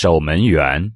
守门员。